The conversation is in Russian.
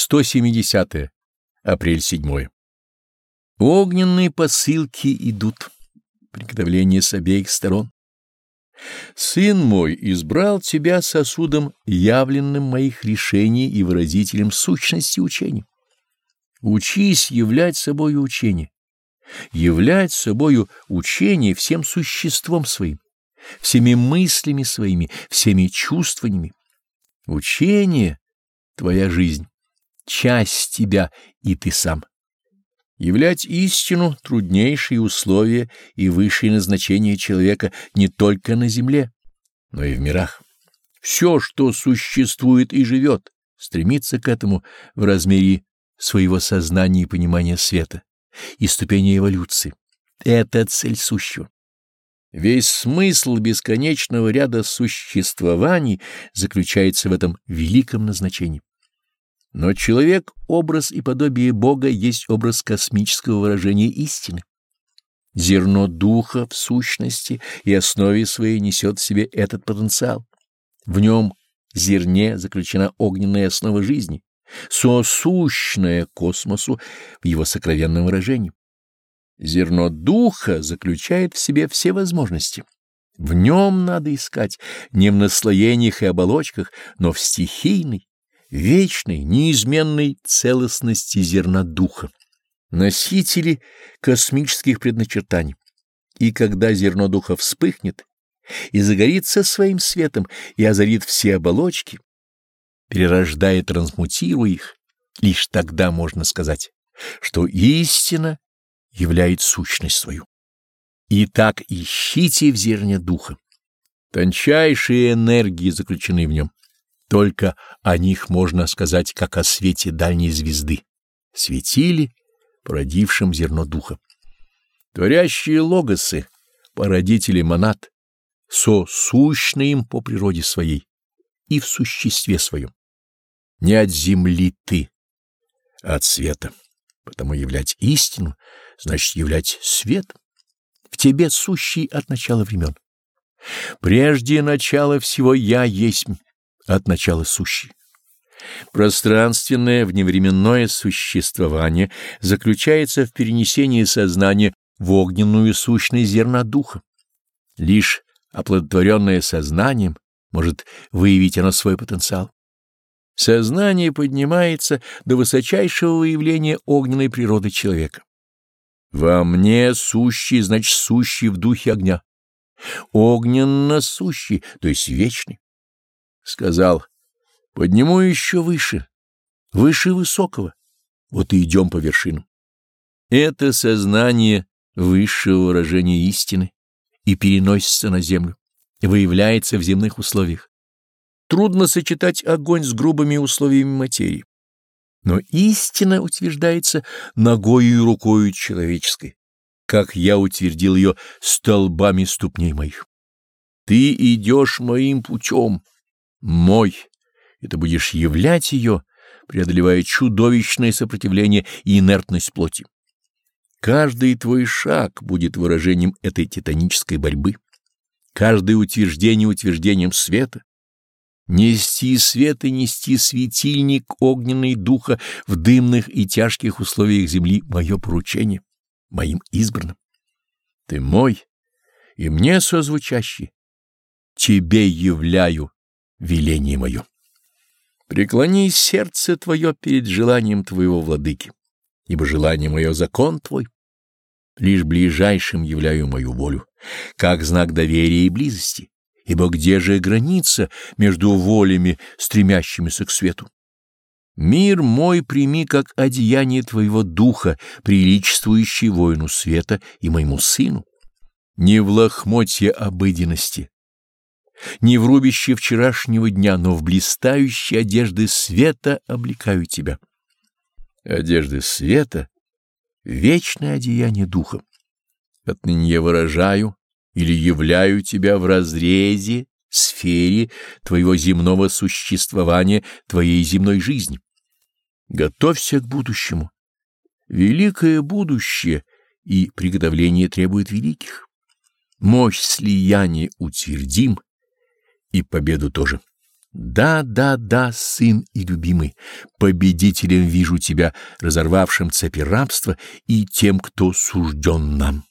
170. -е. Апрель 7. Огненные посылки идут. Приготовление с обеих сторон. Сын мой избрал тебя сосудом, явленным моих решений и выразителем сущности учения. Учись являть собою учение, являть собою учение всем существом своим, всеми мыслями своими, всеми чувствованиями. Учение — твоя жизнь часть тебя и ты сам. Являть истину — труднейшие условия и высшее назначение человека не только на земле, но и в мирах. Все, что существует и живет, стремится к этому в размере своего сознания и понимания света и ступени эволюции. Это цель сущего. Весь смысл бесконечного ряда существований заключается в этом великом назначении. Но человек, образ и подобие Бога, есть образ космического выражения истины. Зерно духа в сущности и основе своей несет в себе этот потенциал. В нем зерне заключена огненная основа жизни, сосущная космосу в его сокровенном выражении. Зерно духа заключает в себе все возможности. В нем надо искать не в наслоениях и оболочках, но в стихийной, вечной, неизменной целостности зерна духа, носители космических предначертаний. И когда зерно духа вспыхнет и загорится своим светом и озарит все оболочки, перерождая и трансмутируя их, лишь тогда можно сказать, что истина являет сущность свою. Итак, ищите в зерне духа. Тончайшие энергии заключены в нем. Только о них можно сказать, как о свете дальней звезды, светили, породившим зерно духа. Творящие логосы, породители монад, сосущны им по природе своей и в существе своем. Не от земли ты, а от света. Потому являть истину значит являть свет, в тебе сущий от начала времен. Прежде начала всего я есть от начала сущий. Пространственное вневременное существование заключается в перенесении сознания в огненную сущность зерна духа. Лишь оплодотворенное сознанием может выявить оно свой потенциал. Сознание поднимается до высочайшего выявления огненной природы человека. Во мне сущий, значит, сущий в духе огня. Огненно сущий, то есть вечный сказал, подниму еще выше, выше высокого. Вот и идем по вершинам. Это сознание высшего выражения истины и переносится на землю, выявляется в земных условиях. Трудно сочетать огонь с грубыми условиями материи. Но истина утверждается ногою и рукою человеческой, как я утвердил ее столбами ступней моих. Ты идешь моим путем, мой, и ты будешь являть ее, преодолевая чудовищное сопротивление и инертность плоти. Каждый твой шаг будет выражением этой титанической борьбы, каждое утверждение утверждением света. Нести свет и нести светильник огненный духа в дымных и тяжких условиях земли — мое поручение, моим избранным. Ты мой, и мне созвучащий. Тебе являю веление мое. Преклони сердце твое перед желанием твоего владыки, ибо желание мое — закон твой. Лишь ближайшим являю мою волю, как знак доверия и близости, ибо где же граница между волями, стремящимися к свету? Мир мой прими как одеяние твоего духа, приличествующий воину света и моему сыну. Не в лохмотье обыденности, не в рубище вчерашнего дня, но в блистающие одежды света облекаю тебя. Одежды света — вечное одеяние духа. Отныне я выражаю или являю тебя в разрезе, сфере твоего земного существования, твоей земной жизни. Готовься к будущему. Великое будущее и приготовление требует великих. Мощь слияния утвердим — и победу тоже. Да, да, да, сын и любимый, победителем вижу тебя, разорвавшим цепи рабства и тем, кто сужден нам.